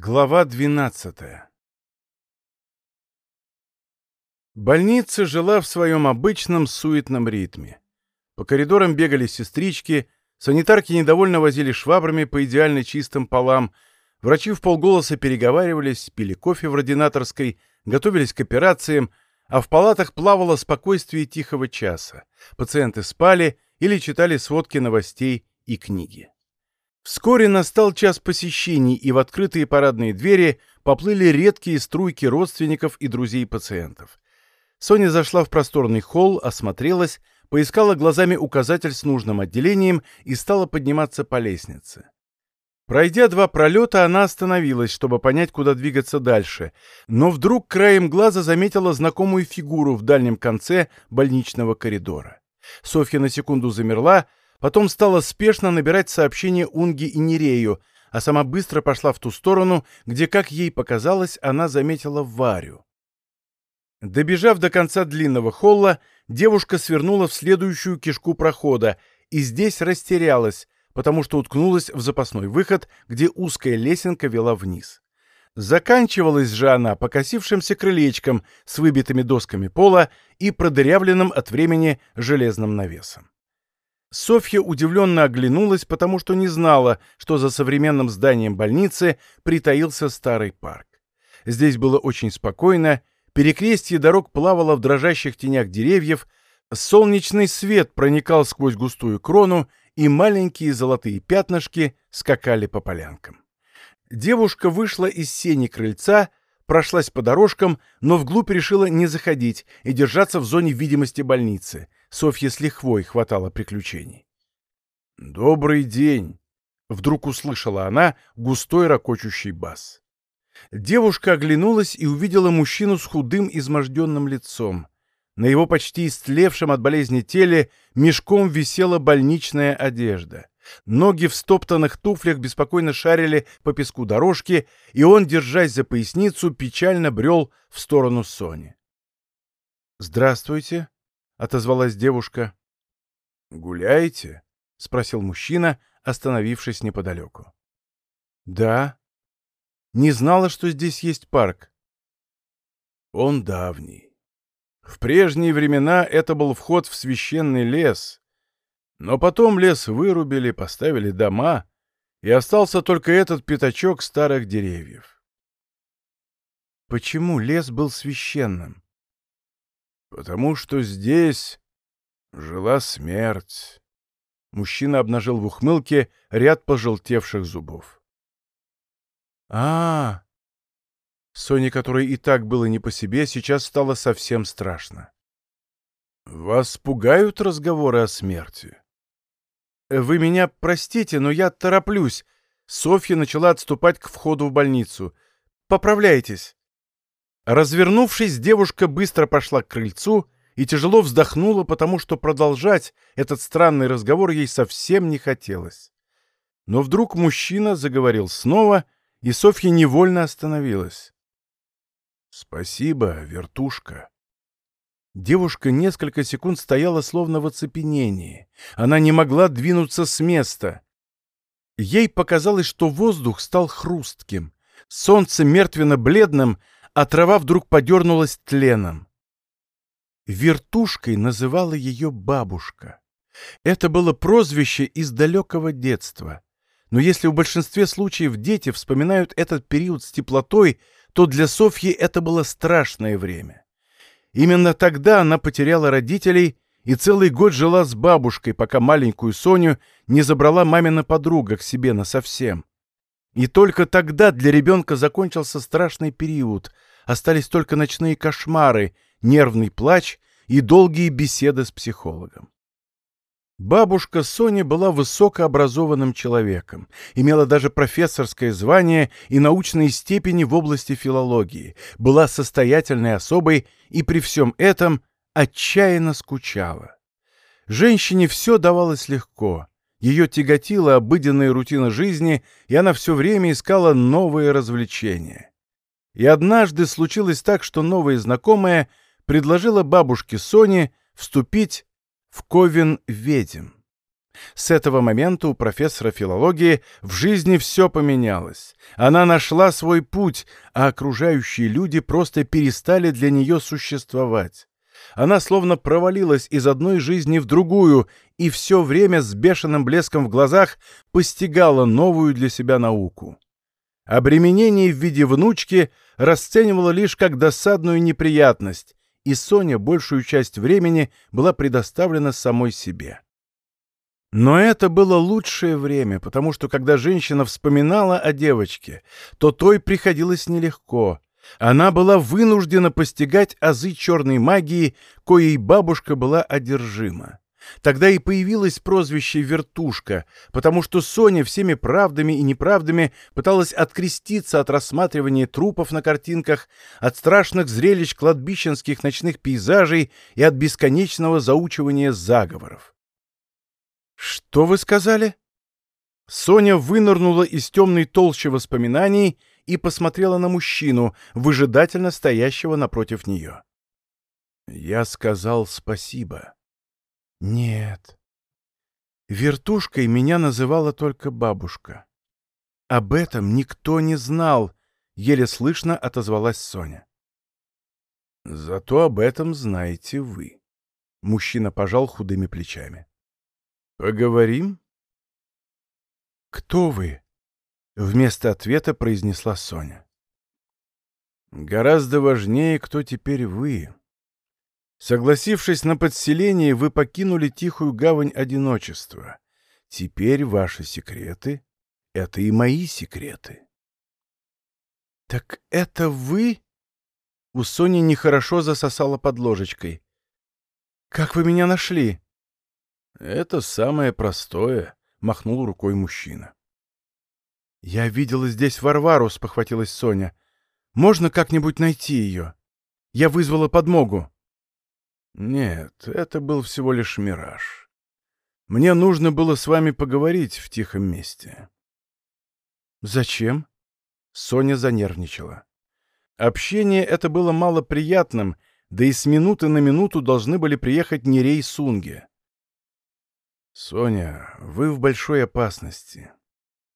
Глава 12 Больница жила в своем обычном суетном ритме. По коридорам бегали сестрички, санитарки недовольно возили швабрами по идеально чистым полам, врачи в полголоса переговаривались, пили кофе в ординаторской, готовились к операциям, а в палатах плавало спокойствие тихого часа. Пациенты спали или читали сводки новостей и книги. Вскоре настал час посещений, и в открытые парадные двери поплыли редкие струйки родственников и друзей пациентов. Соня зашла в просторный холл, осмотрелась, поискала глазами указатель с нужным отделением и стала подниматься по лестнице. Пройдя два пролета, она остановилась, чтобы понять, куда двигаться дальше, но вдруг краем глаза заметила знакомую фигуру в дальнем конце больничного коридора. Софья на секунду замерла, Потом стала спешно набирать сообщение Унге и Нерею, а сама быстро пошла в ту сторону, где, как ей показалось, она заметила Варю. Добежав до конца длинного холла, девушка свернула в следующую кишку прохода и здесь растерялась, потому что уткнулась в запасной выход, где узкая лесенка вела вниз. Заканчивалась же она покосившимся крылечком с выбитыми досками пола и продырявленным от времени железным навесом. Софья удивленно оглянулась, потому что не знала, что за современным зданием больницы притаился старый парк. Здесь было очень спокойно, перекрестье дорог плавало в дрожащих тенях деревьев, солнечный свет проникал сквозь густую крону, и маленькие золотые пятнышки скакали по полянкам. Девушка вышла из сени крыльца, прошлась по дорожкам, но вглубь решила не заходить и держаться в зоне видимости больницы — Софье с лихвой хватало приключений. «Добрый день!» — вдруг услышала она густой ракочущий бас. Девушка оглянулась и увидела мужчину с худым изможденным лицом. На его почти истлевшем от болезни теле мешком висела больничная одежда. Ноги в стоптанных туфлях беспокойно шарили по песку дорожки, и он, держась за поясницу, печально брел в сторону Сони. «Здравствуйте», — отозвалась девушка. «Гуляете?» — спросил мужчина, остановившись неподалеку. «Да. Не знала, что здесь есть парк». «Он давний. В прежние времена это был вход в священный лес, но потом лес вырубили, поставили дома, и остался только этот пятачок старых деревьев». «Почему лес был священным?» Потому что здесь жила смерть. Мужчина обнажил в ухмылке ряд пожелтевших зубов. а, -а, -а Соне, которой и так было не по себе, сейчас стало совсем страшно. «Вас пугают разговоры о смерти?» «Вы меня простите, но я тороплюсь». Софья начала отступать к входу в больницу. «Поправляйтесь». Развернувшись, девушка быстро пошла к крыльцу и тяжело вздохнула, потому что продолжать этот странный разговор ей совсем не хотелось. Но вдруг мужчина заговорил снова, и Софья невольно остановилась. «Спасибо, вертушка». Девушка несколько секунд стояла словно в оцепенении. Она не могла двинуться с места. Ей показалось, что воздух стал хрустким, солнце мертвенно-бледным, а трава вдруг подернулась тленом. Вертушкой называла ее бабушка. Это было прозвище из далекого детства. Но если в большинстве случаев дети вспоминают этот период с теплотой, то для Софьи это было страшное время. Именно тогда она потеряла родителей и целый год жила с бабушкой, пока маленькую Соню не забрала мамина подруга к себе насовсем. И только тогда для ребенка закончился страшный период — остались только ночные кошмары, нервный плач и долгие беседы с психологом. Бабушка Соня была высокообразованным человеком, имела даже профессорское звание и научные степени в области филологии, была состоятельной особой и при всем этом отчаянно скучала. Женщине все давалось легко. Ее тяготила обыденная рутина жизни, и она все время искала новые развлечения. И однажды случилось так, что новая знакомая предложила бабушке Соне вступить в Ковен ведьм. С этого момента у профессора филологии в жизни все поменялось. Она нашла свой путь, а окружающие люди просто перестали для нее существовать. Она словно провалилась из одной жизни в другую и все время с бешеным блеском в глазах постигала новую для себя науку. Обременение в виде внучки расценивала лишь как досадную неприятность, и Соня большую часть времени была предоставлена самой себе. Но это было лучшее время, потому что когда женщина вспоминала о девочке, то той приходилось нелегко. Она была вынуждена постигать азы черной магии, коей бабушка была одержима. Тогда и появилось прозвище «Вертушка», потому что Соня всеми правдами и неправдами пыталась откреститься от рассматривания трупов на картинках, от страшных зрелищ кладбищенских ночных пейзажей и от бесконечного заучивания заговоров. «Что вы сказали?» Соня вынырнула из темной толщи воспоминаний и посмотрела на мужчину, выжидательно стоящего напротив нее. «Я сказал спасибо». «Нет. Вертушкой меня называла только бабушка. Об этом никто не знал», — еле слышно отозвалась Соня. «Зато об этом знаете вы». Мужчина пожал худыми плечами. «Поговорим?» «Кто вы?» — вместо ответа произнесла Соня. «Гораздо важнее, кто теперь вы. Согласившись на подселение, вы покинули тихую гавань одиночества. Теперь ваши секреты — это и мои секреты». «Так это вы?» У Сони нехорошо засосала под ложечкой. «Как вы меня нашли?» «Это самое простое», — махнул рукой мужчина. «Я видела здесь Варвару», — спохватилась Соня. «Можно как-нибудь найти ее? Я вызвала подмогу». «Нет, это был всего лишь мираж. Мне нужно было с вами поговорить в тихом месте». «Зачем?» Соня занервничала. Общение это было малоприятным, да и с минуты на минуту должны были приехать Нерей Сунге. «Соня, вы в большой опасности.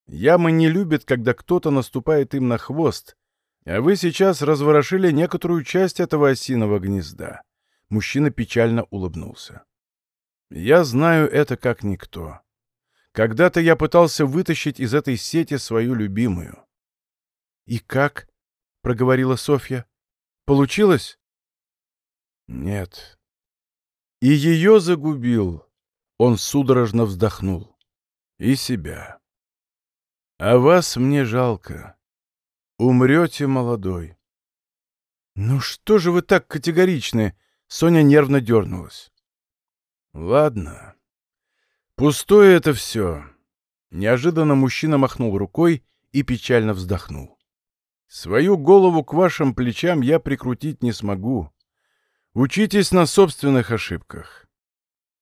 Ямы не любят, когда кто-то наступает им на хвост, а вы сейчас разворошили некоторую часть этого осиного гнезда». Мужчина печально улыбнулся. «Я знаю это как никто. Когда-то я пытался вытащить из этой сети свою любимую». «И как?» — проговорила Софья. «Получилось?» «Нет. И ее загубил». Он судорожно вздохнул. И себя. А вас мне жалко. Умрете молодой. Ну что же вы так категоричны? Соня нервно дернулась. Ладно. Пустое это все. Неожиданно мужчина махнул рукой и печально вздохнул. Свою голову к вашим плечам я прикрутить не смогу. Учитесь на собственных ошибках.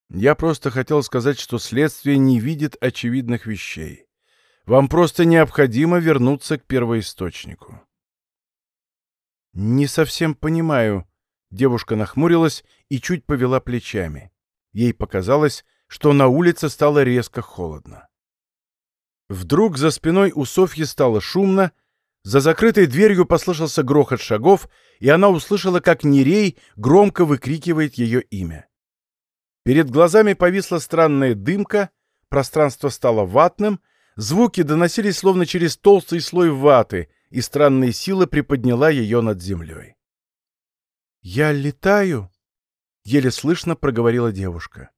Я просто хотел сказать, что следствие не видит очевидных вещей. Вам просто необходимо вернуться к первоисточнику. «Не совсем понимаю». Девушка нахмурилась и чуть повела плечами. Ей показалось, что на улице стало резко холодно. Вдруг за спиной у Софьи стало шумно, за закрытой дверью послышался грохот шагов, и она услышала, как Нерей громко выкрикивает ее имя. Перед глазами повисла странная дымка, пространство стало ватным, звуки доносились словно через толстый слой ваты, и странная сила приподняла ее над землей. «Я летаю?» — еле слышно проговорила девушка.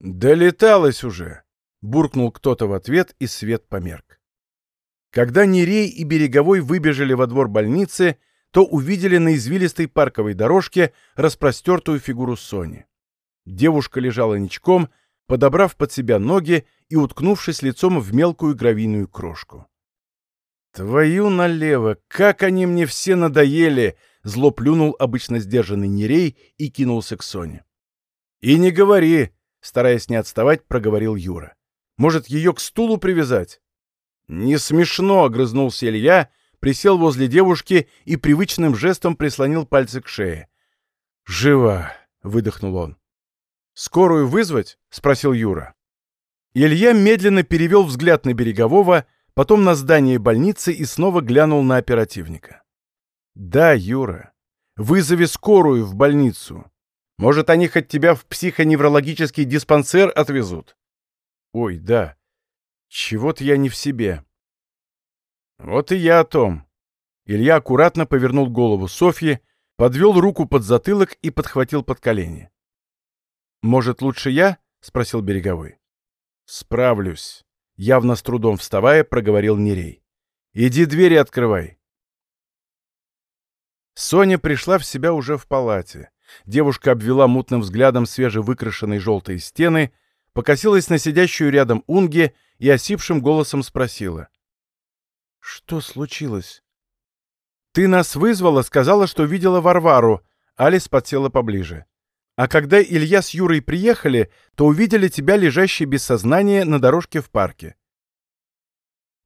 «Долеталась уже!» — буркнул кто-то в ответ, и свет померк. Когда Нерей и Береговой выбежали во двор больницы, то увидели на извилистой парковой дорожке распростертую фигуру Сони. Девушка лежала ничком, подобрав под себя ноги и уткнувшись лицом в мелкую гравийную крошку. «Твою налево! Как они мне все надоели!» Зло плюнул обычно сдержанный Нерей и кинулся к Соне. «И не говори!» — стараясь не отставать, проговорил Юра. «Может, ее к стулу привязать?» «Не смешно!» — огрызнулся Илья, присел возле девушки и привычным жестом прислонил пальцы к шее. «Жива!» — выдохнул он. «Скорую вызвать?» — спросил Юра. Илья медленно перевел взгляд на Берегового, потом на здание больницы и снова глянул на оперативника. «Да, Юра, вызови скорую в больницу. Может, они хоть тебя в психоневрологический диспансер отвезут?» «Ой, да. Чего-то я не в себе». «Вот и я о том». Илья аккуратно повернул голову Софьи, подвел руку под затылок и подхватил под колени. «Может, лучше я?» — спросил Береговой. «Справлюсь», — явно с трудом вставая, проговорил Нерей. «Иди двери открывай». Соня пришла в себя уже в палате. Девушка обвела мутным взглядом свежевыкрашенные желтые стены, покосилась на сидящую рядом Унге и осипшим голосом спросила. «Что случилось?» «Ты нас вызвала, сказала, что видела Варвару». Алис подсела поближе. «А когда Илья с Юрой приехали, то увидели тебя, лежащей без сознания, на дорожке в парке».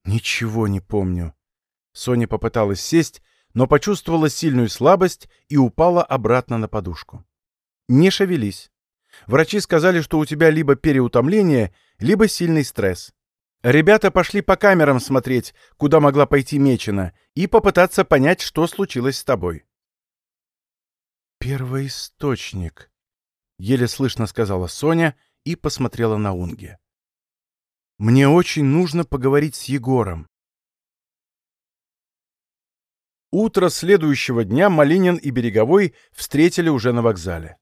«Ничего не помню». Соня попыталась сесть, но почувствовала сильную слабость и упала обратно на подушку. «Не шевелись. Врачи сказали, что у тебя либо переутомление, либо сильный стресс. Ребята пошли по камерам смотреть, куда могла пойти Мечина, и попытаться понять, что случилось с тобой». «Первоисточник», — еле слышно сказала Соня и посмотрела на Унге. «Мне очень нужно поговорить с Егором. Утро следующего дня Малинин и Береговой встретили уже на вокзале.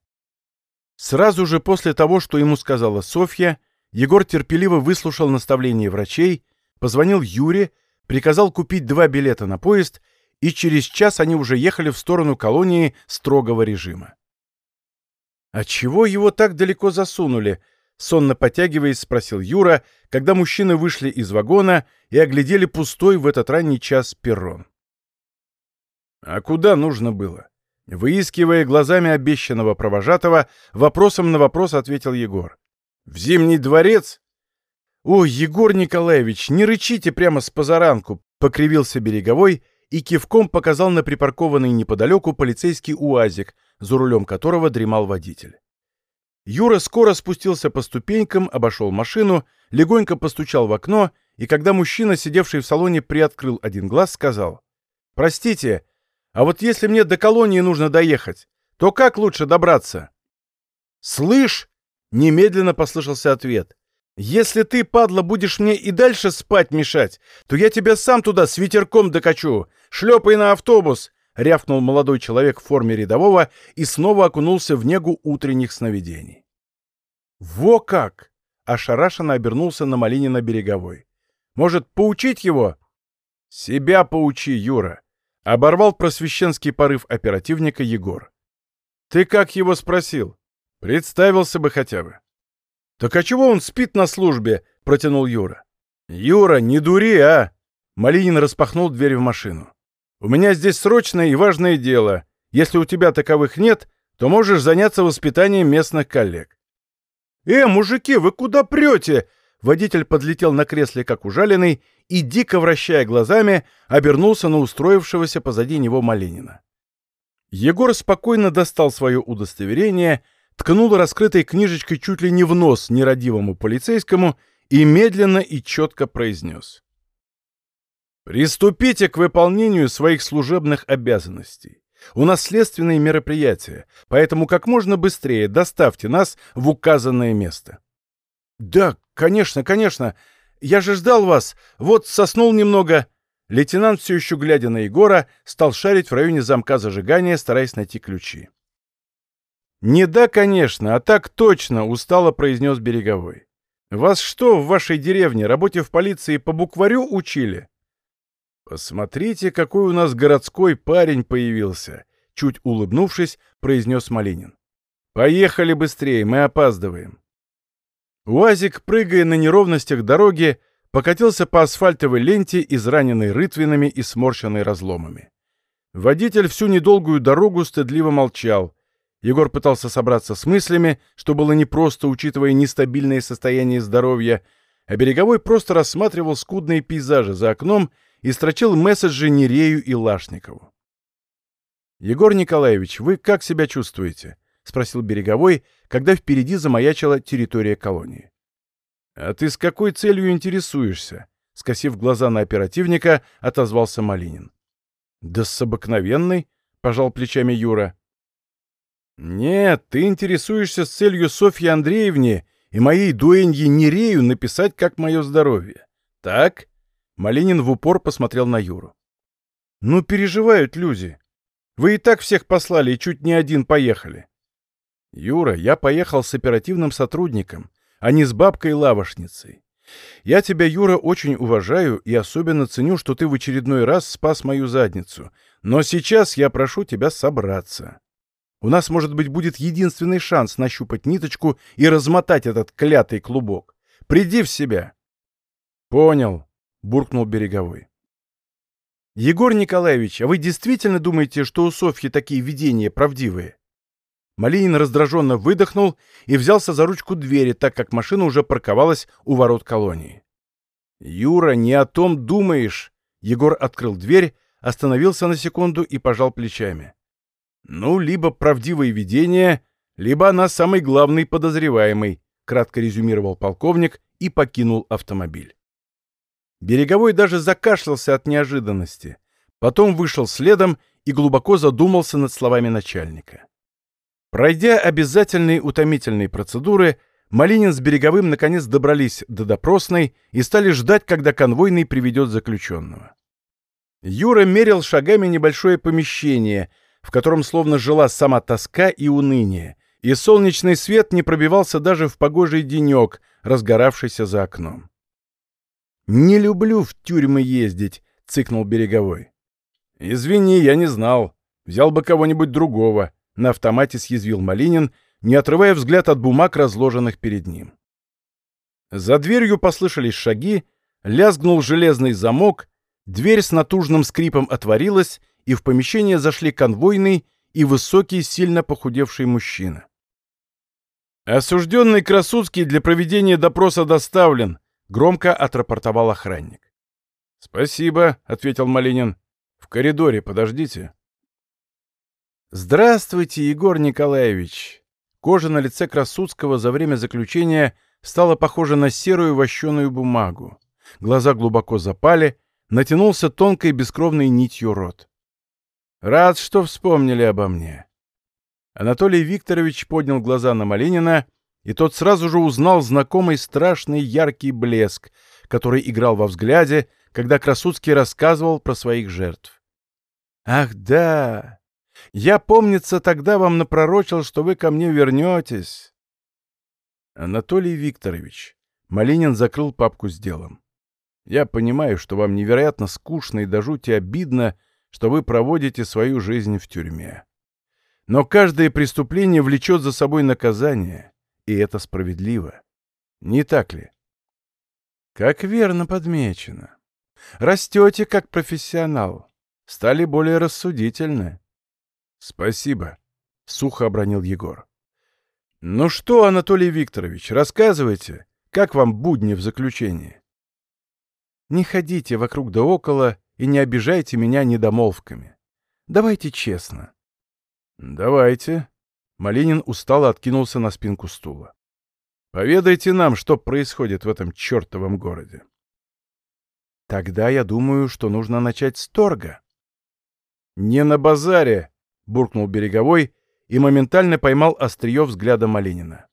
Сразу же после того, что ему сказала Софья, Егор терпеливо выслушал наставление врачей, позвонил Юре, приказал купить два билета на поезд, и через час они уже ехали в сторону колонии строгого режима. «А чего его так далеко засунули?» — сонно потягиваясь, спросил Юра, когда мужчины вышли из вагона и оглядели пустой в этот ранний час перрон. А куда нужно было? Выискивая глазами обещанного провожатого, вопросом на вопрос ответил Егор. «В Зимний дворец?» «Ой, Егор Николаевич, не рычите прямо с позаранку!» — покривился Береговой и кивком показал на припаркованный неподалеку полицейский УАЗик, за рулем которого дремал водитель. Юра скоро спустился по ступенькам, обошел машину, легонько постучал в окно, и когда мужчина, сидевший в салоне, приоткрыл один глаз, сказал «Простите, а вот если мне до колонии нужно доехать, то как лучше добраться? Слышь, немедленно послышался ответ. Если ты, падла, будешь мне и дальше спать мешать, то я тебя сам туда с ветерком докачу. Шлепай на автобус, рявкнул молодой человек в форме рядового и снова окунулся в негу утренних сновидений. Во как! Ошарашенно обернулся на Малинина береговой. Может, поучить его? Себя поучи, Юра. Оборвал просвещенский порыв оперативника Егор. «Ты как его спросил? Представился бы хотя бы». «Так а чего он спит на службе?» — протянул Юра. «Юра, не дури, а!» Малинин распахнул дверь в машину. «У меня здесь срочное и важное дело. Если у тебя таковых нет, то можешь заняться воспитанием местных коллег». «Э, мужики, вы куда прете?» Водитель подлетел на кресле, как ужаленный, и, дико вращая глазами, обернулся на устроившегося позади него Малинина. Егор спокойно достал свое удостоверение, ткнул раскрытой книжечкой чуть ли не в нос нерадивому полицейскому и медленно и четко произнес. «Приступите к выполнению своих служебных обязанностей. У нас следственные мероприятия, поэтому как можно быстрее доставьте нас в указанное место». «Да, конечно, конечно. Я же ждал вас. Вот соснул немного». Лейтенант, все еще глядя на Егора, стал шарить в районе замка зажигания, стараясь найти ключи. «Не да, конечно, а так точно», — устало произнес Береговой. «Вас что в вашей деревне, работе в полиции, по букварю учили?» «Посмотрите, какой у нас городской парень появился», — чуть улыбнувшись, произнес Малинин. «Поехали быстрее, мы опаздываем». УАЗик, прыгая на неровностях дороги, покатился по асфальтовой ленте, израненной рытвинами и сморщенной разломами. Водитель всю недолгую дорогу стыдливо молчал. Егор пытался собраться с мыслями, что было непросто, учитывая нестабильное состояние здоровья, а Береговой просто рассматривал скудные пейзажи за окном и строчил месседжи Нерею и Лашникову. «Егор Николаевич, вы как себя чувствуете?» — спросил Береговой, когда впереди замаячила территория колонии. «А ты с какой целью интересуешься?» — скосив глаза на оперативника, отозвался Малинин. «Да с обыкновенной», — пожал плечами Юра. «Нет, ты интересуешься с целью Софьи Андреевне и моей дуэнье Нерею написать, как мое здоровье. Так?» Малинин в упор посмотрел на Юру. «Ну, переживают люди. Вы и так всех послали, и чуть не один поехали». «Юра, я поехал с оперативным сотрудником, а не с бабкой-лавошницей. Я тебя, Юра, очень уважаю и особенно ценю, что ты в очередной раз спас мою задницу. Но сейчас я прошу тебя собраться. У нас, может быть, будет единственный шанс нащупать ниточку и размотать этот клятый клубок. Приди в себя. Понял, буркнул Береговой. Егор Николаевич, а вы действительно думаете, что у Софьи такие видения правдивые? Малинин раздраженно выдохнул и взялся за ручку двери, так как машина уже парковалась у ворот колонии. «Юра, не о том думаешь!» Егор открыл дверь, остановился на секунду и пожал плечами. «Ну, либо правдивое видение, либо она самый главный подозреваемый», кратко резюмировал полковник и покинул автомобиль. Береговой даже закашлялся от неожиданности. Потом вышел следом и глубоко задумался над словами начальника. Пройдя обязательные утомительные процедуры, Малинин с Береговым наконец добрались до допросной и стали ждать, когда конвойный приведет заключенного. Юра мерил шагами небольшое помещение — в котором словно жила сама тоска и уныние, и солнечный свет не пробивался даже в погожий денек, разгоравшийся за окном. «Не люблю в тюрьмы ездить», — цыкнул Береговой. «Извини, я не знал. Взял бы кого-нибудь другого», — на автомате съязвил Малинин, не отрывая взгляд от бумаг, разложенных перед ним. За дверью послышались шаги, лязгнул железный замок, дверь с натужным скрипом отворилась, и в помещение зашли конвойный и высокий, сильно похудевший мужчина. «Осужденный Красудский для проведения допроса доставлен», — громко отрапортовал охранник. «Спасибо», — ответил Малинин. «В коридоре подождите». «Здравствуйте, Егор Николаевич!» Кожа на лице Красудского за время заключения стала похожа на серую вощеную бумагу. Глаза глубоко запали, натянулся тонкой бескровной нитью рот. Рад, что вспомнили обо мне. Анатолий Викторович поднял глаза на Малинина, и тот сразу же узнал знакомый страшный яркий блеск, который играл во взгляде, когда Красуцкий рассказывал про своих жертв. «Ах, да! Я, помнится, тогда вам напророчил, что вы ко мне вернетесь!» «Анатолий Викторович», — Малинин закрыл папку с делом. «Я понимаю, что вам невероятно скучно и до жути обидно, — что вы проводите свою жизнь в тюрьме. Но каждое преступление влечет за собой наказание, и это справедливо. Не так ли? Как верно подмечено. Растете как профессионал. Стали более рассудительны. Спасибо, — сухо обронил Егор. Ну что, Анатолий Викторович, рассказывайте, как вам будни в заключении? Не ходите вокруг да около и не обижайте меня недомолвками. Давайте честно». «Давайте». Малинин устало откинулся на спинку стула. «Поведайте нам, что происходит в этом чертовом городе». «Тогда я думаю, что нужно начать с торга». «Не на базаре!» — буркнул Береговой и моментально поймал острие взгляда Малинина.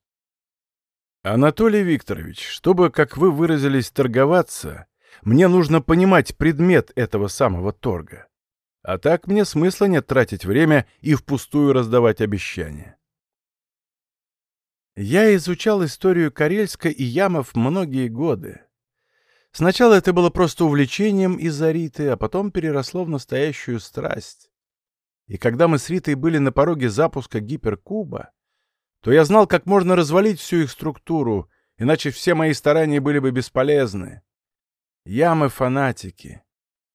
«Анатолий Викторович, чтобы, как вы выразились, торговаться, мне нужно понимать предмет этого самого торга. А так мне смысла нет тратить время и впустую раздавать обещания. Я изучал историю Карельска и Ямов многие годы. Сначала это было просто увлечением из-за Риты, а потом переросло в настоящую страсть. И когда мы с Ритой были на пороге запуска гиперкуба, то я знал, как можно развалить всю их структуру, иначе все мои старания были бы бесполезны. Ямы-фанатики,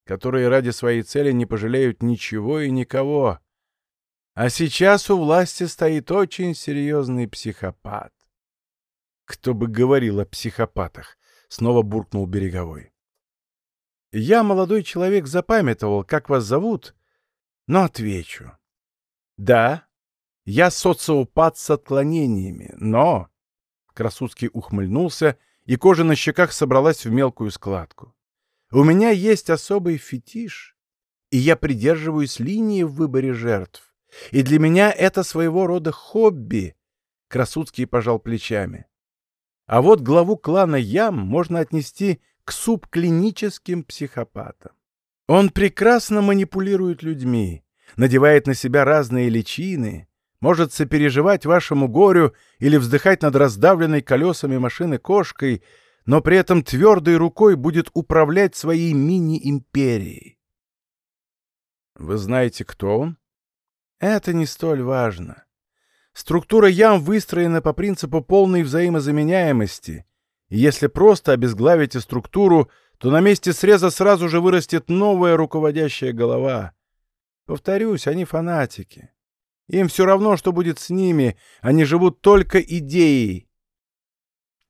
которые ради своей цели не пожалеют ничего и никого. А сейчас у власти стоит очень серьезный психопат. Кто бы говорил о психопатах, снова буркнул Береговой. Я, молодой человек, запамятовал, как вас зовут, но отвечу. Да, я социопат с отклонениями, но... Красуцкий ухмыльнулся и кожа на щеках собралась в мелкую складку. У меня есть особый фетиш, и я придерживаюсь линии в выборе жертв. И для меня это своего рода хобби. Красуцкий пожал плечами. А вот главу клана Ям можно отнести к субклиническим психопатам. Он прекрасно манипулирует людьми, надевает на себя разные личины, может сопереживать вашему горю или вздыхать над раздавленной колесами машины кошкой, но при этом твердой рукой будет управлять своей мини-империей. Вы знаете, кто он? Это не столь важно. Структура ям выстроена по принципу полной взаимозаменяемости, и если просто обезглавите структуру, то на месте среза сразу же вырастет новая руководящая голова. Повторюсь, они фанатики. Им все равно, что будет с ними, они живут только идеей.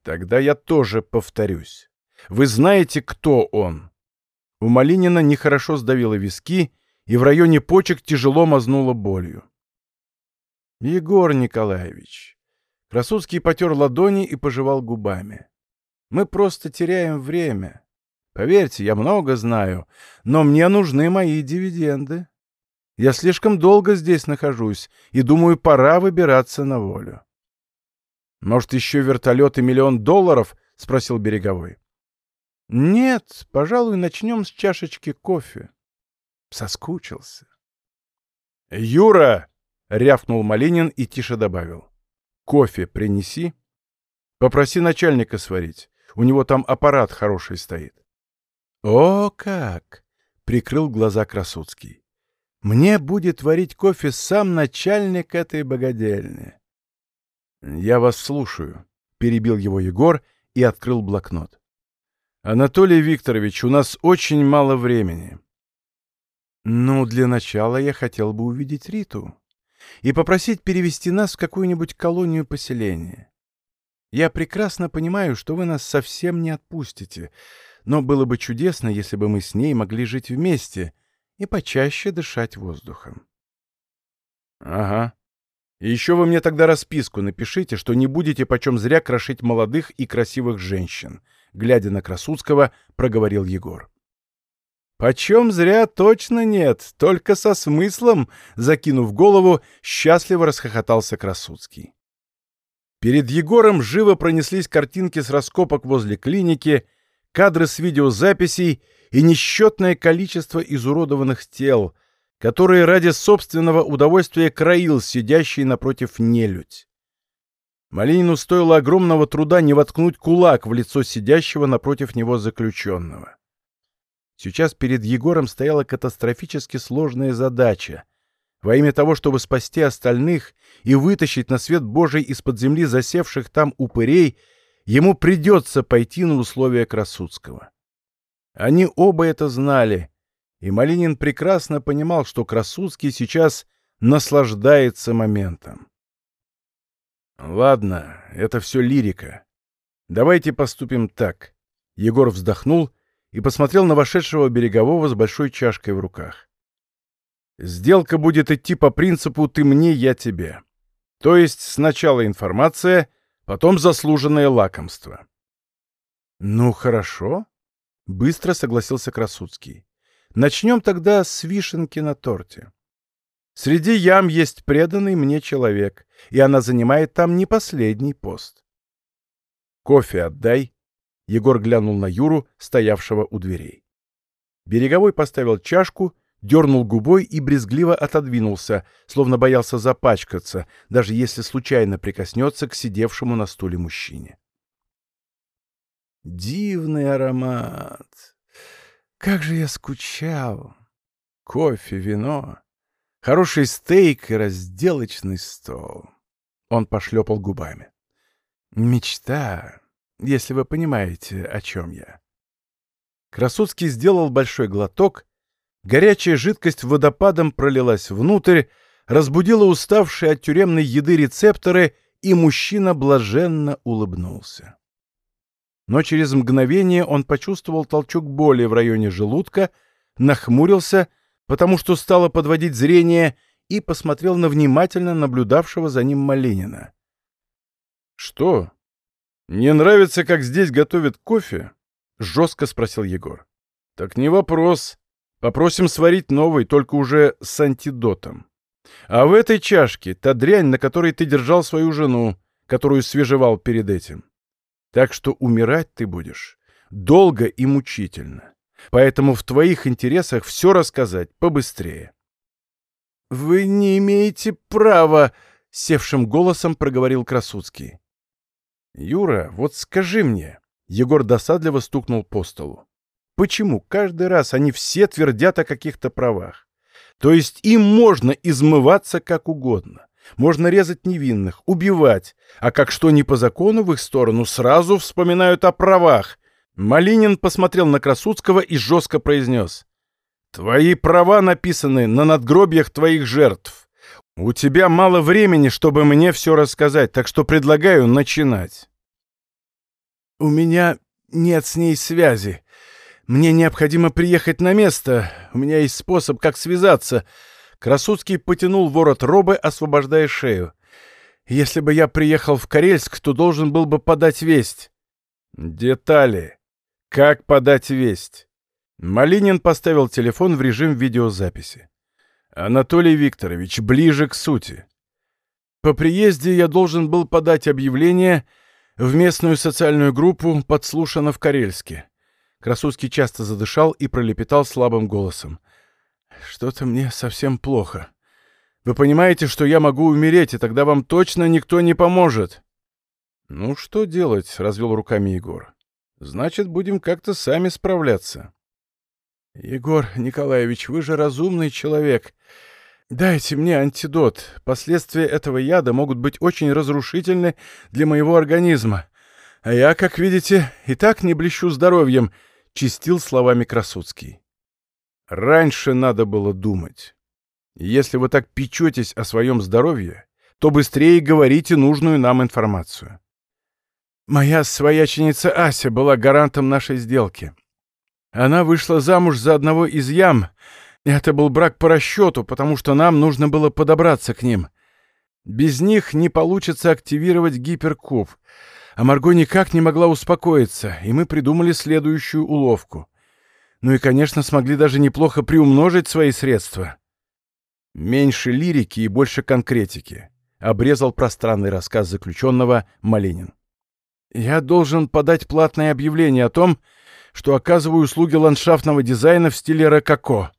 Тогда я тоже повторюсь. Вы знаете, кто он? У Малинина нехорошо сдавило виски, и в районе почек тяжело мазнуло болью. Егор Николаевич. Красуцкий потер ладони и пожевал губами. Мы просто теряем время. Поверьте, я много знаю, но мне нужны мои дивиденды. Я слишком долго здесь нахожусь, и думаю, пора выбираться на волю. «Может, еще вертолет и миллион долларов?» — спросил Береговой. «Нет, пожалуй, начнем с чашечки кофе». Соскучился. «Юра!» — рявкнул Малинин и тише добавил. «Кофе принеси. Попроси начальника сварить. У него там аппарат хороший стоит». «О как!» — прикрыл глаза Красуцкий. «Мне будет варить кофе сам начальник этой богадельни». «Я вас слушаю», — перебил его Егор и открыл блокнот. «Анатолий Викторович, у нас очень мало времени». «Ну, для начала я хотел бы увидеть Риту и попросить перевести нас в какую-нибудь колонию поселения. Я прекрасно понимаю, что вы нас совсем не отпустите, но было бы чудесно, если бы мы с ней могли жить вместе и почаще дышать воздухом». «Ага. И еще вы мне тогда расписку напишите, что не будете почем зря крошить молодых и красивых женщин», глядя на Красуцкого, проговорил Егор. «Почем зря точно нет, только со смыслом», — закинув голову, счастливо расхохотался Красуцкий. Перед Егором живо пронеслись картинки с раскопок возле клиники, кадры с видеозаписей и несчетное количество изуродованных тел, которые ради собственного удовольствия краил сидящий напротив нелюдь. Малинину стоило огромного труда не воткнуть кулак в лицо сидящего напротив него заключенного. Сейчас перед Егором стояла катастрофически сложная задача. Во имя того, чтобы спасти остальных и вытащить на свет Божий из-под земли засевших там упырей, ему придется пойти на условия Красудского. Они оба это знали, и Малинин прекрасно понимал, что Красудский сейчас наслаждается моментом. «Ладно, это все лирика. Давайте поступим так». Егор вздохнул и посмотрел на вошедшего берегового с большой чашкой в руках. «Сделка будет идти по принципу «ты мне, я тебе». То есть сначала информация, потом заслуженное лакомство». «Ну, хорошо», — быстро согласился Красуцкий. «Начнем тогда с вишенки на торте. Среди ям есть преданный мне человек, и она занимает там не последний пост». «Кофе отдай», Егор глянул на Юру, стоявшего у дверей. Береговой поставил чашку, дернул губой и брезгливо отодвинулся, словно боялся запачкаться, даже если случайно прикоснется к сидевшему на стуле мужчине. Дивный аромат! Как же я скучал! Кофе, вино, хороший стейк и разделочный стол. Он пошлепал губами. Мечта! если вы понимаете, о чем я. Красуцкий сделал большой глоток, горячая жидкость водопадом пролилась внутрь, разбудила уставшие от тюремной еды рецепторы, и мужчина блаженно улыбнулся. Но через мгновение он почувствовал толчок боли в районе желудка, нахмурился, потому что стало подводить зрение, и посмотрел на внимательно наблюдавшего за ним Малинина. «Что?» «Не нравится, как здесь готовят кофе?» — жестко спросил Егор. «Так не вопрос. Попросим сварить новый, только уже с антидотом. А в этой чашке та дрянь, на которой ты держал свою жену, которую свежевал перед этим. Так что умирать ты будешь долго и мучительно. Поэтому в твоих интересах все рассказать побыстрее». «Вы не имеете права!» — севшим голосом проговорил Красуцкий. «Юра, вот скажи мне...» — Егор досадливо стукнул по столу. «Почему каждый раз они все твердят о каких-то правах? То есть им можно измываться как угодно. Можно резать невинных, убивать, а как что не по закону в их сторону, сразу вспоминают о правах. Малинин посмотрел на Красуцкого и жестко произнес. Твои права написаны на надгробиях твоих жертв. У тебя мало времени, чтобы мне все рассказать, так что предлагаю начинать. У меня нет с ней связи. Мне необходимо приехать на место. У меня есть способ, как связаться. Красуцкий потянул ворот робы, освобождая шею. Если бы я приехал в Карельск, то должен был бы подать весть. Детали. Как подать весть? Малинин поставил телефон в режим видеозаписи. «Анатолий Викторович, ближе к сути. По приезде я должен был подать объявление в местную социальную группу «Подслушано в Карельске». Красуцкий часто задышал и пролепетал слабым голосом. «Что-то мне совсем плохо. Вы понимаете, что я могу умереть, и тогда вам точно никто не поможет». «Ну, что делать?» — развел руками Егор. «Значит, будем как-то сами справляться». «Егор Николаевич, вы же разумный человек. Дайте мне антидот. Последствия этого яда могут быть очень разрушительны для моего организма. А я, как видите, и так не блещу здоровьем», — чистил словами Красуцкий. «Раньше надо было думать. Если вы так печетесь о своем здоровье, то быстрее говорите нужную нам информацию». «Моя свояченица Ася была гарантом нашей сделки». Она вышла замуж за одного из ям. Это был брак по расчету, потому что нам нужно было подобраться к ним. Без них не получится активировать гиперкуб. А Марго никак не могла успокоиться, и мы придумали следующую уловку. Ну и, конечно, смогли даже неплохо приумножить свои средства. Меньше лирики и больше конкретики. Обрезал пространный рассказ заключенного Малинин. Я должен подать платное объявление о том, что оказываю услуги ландшафтного дизайна в стиле рококо.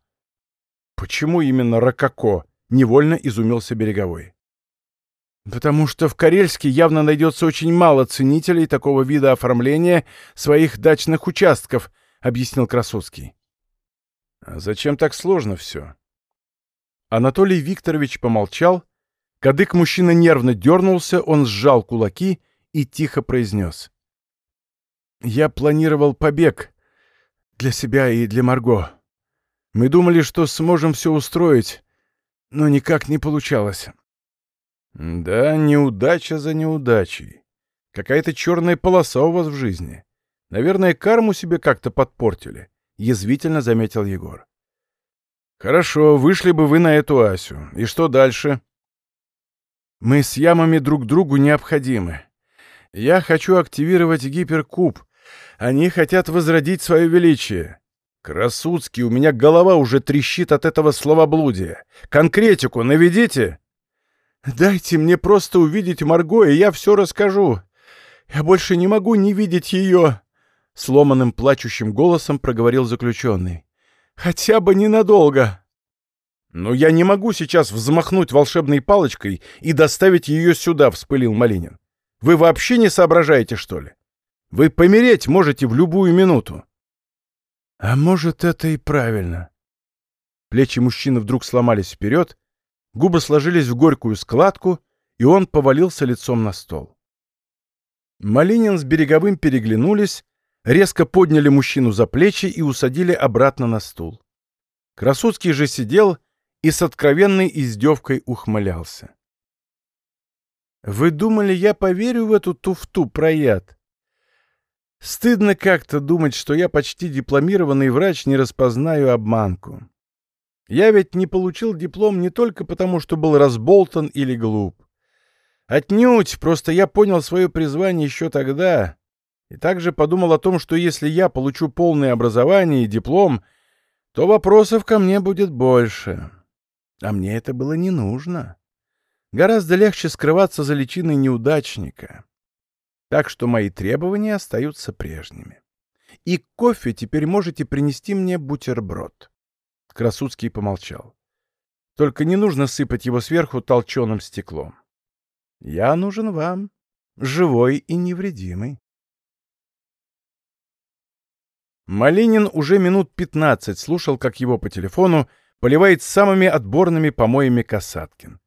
Почему именно рококо? Невольно изумился Береговой. Потому что в Карельске явно найдется очень мало ценителей такого вида оформления своих дачных участков, объяснил Красовский. А зачем так сложно все? Анатолий Викторович помолчал. Кадык мужчина нервно дернулся, он сжал кулаки и тихо произнес. Я планировал побег. Для себя и для Марго. Мы думали, что сможем все устроить, но никак не получалось. Да, неудача за неудачей. Какая-то черная полоса у вас в жизни. Наверное, карму себе как-то подпортили, — язвительно заметил Егор. Хорошо, вышли бы вы на эту Асю. И что дальше? Мы с ямами друг другу необходимы. Я хочу активировать гиперкуб, они хотят возродить свое величие. Красуцкий, у меня голова уже трещит от этого словоблудия. Конкретику наведите. Дайте мне просто увидеть Марго, и я все расскажу. Я больше не могу не видеть ее. Сломанным плачущим голосом проговорил заключенный. Хотя бы ненадолго. «Но я не могу сейчас взмахнуть волшебной палочкой и доставить ее сюда», — вспылил Малинин. «Вы вообще не соображаете, что ли? Вы помереть можете в любую минуту. А может, это и правильно. Плечи мужчины вдруг сломались вперед, губы сложились в горькую складку, и он повалился лицом на стол. Малинин с Береговым переглянулись, резко подняли мужчину за плечи и усадили обратно на стул. Красуцкий же сидел и с откровенной издевкой ухмылялся. «Вы думали, я поверю в эту туфту про яд? Стыдно как-то думать, что я почти дипломированный врач не распознаю обманку. Я ведь не получил диплом не только потому, что был разболтан или глуп. Отнюдь, просто я понял свое призвание еще тогда. И также подумал о том, что если я получу полное образование и диплом, то вопросов ко мне будет больше. А мне это было не нужно. Гораздо легче скрываться за личиной неудачника. Так что мои требования остаются прежними. И кофе теперь можете принести мне бутерброд. Красуцкий помолчал. Только не нужно сыпать его сверху толченым стеклом. Я нужен вам, живой и невредимый. Малинин уже минут пятнадцать слушал, как его по телефону поливает самыми отборными помоями Касаткин.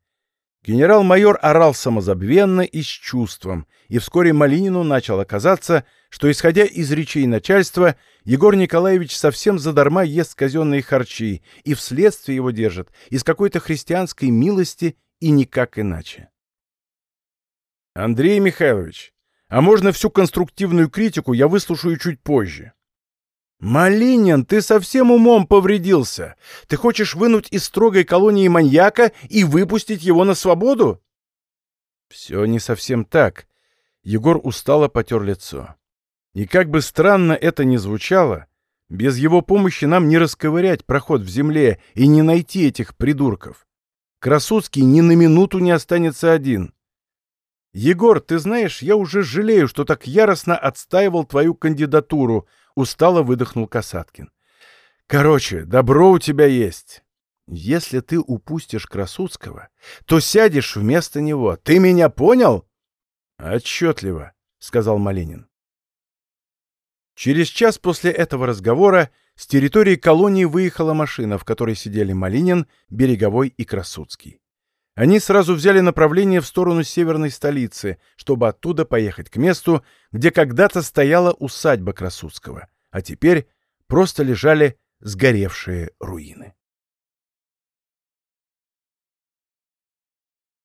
Генерал-майор орал самозабвенно и с чувством, и вскоре Малинину начало казаться, что, исходя из речей начальства, Егор Николаевич совсем задарма ест казенные харчи и вследствие его держит из какой-то христианской милости и никак иначе. «Андрей Михайлович, а можно всю конструктивную критику я выслушаю чуть позже?» «Малинин, ты совсем умом повредился. Ты хочешь вынуть из строгой колонии маньяка и выпустить его на свободу?» «Все не совсем так». Егор устало потер лицо. «И как бы странно это ни звучало, без его помощи нам не расковырять проход в земле и не найти этих придурков. Красуцкий ни на минуту не останется один. Егор, ты знаешь, я уже жалею, что так яростно отстаивал твою кандидатуру», Устало выдохнул Касаткин. Короче, добро у тебя есть. Если ты упустишь Красуцкого, то сядешь вместо него. Ты меня понял? Отчетливо, сказал Малинин. Через час после этого разговора с территории колонии выехала машина, в которой сидели Малинин, Береговой и Красуцкий. Они сразу взяли направление в сторону северной столицы, чтобы оттуда поехать к месту, где когда-то стояла усадьба Красуцкого, а теперь просто лежали сгоревшие руины.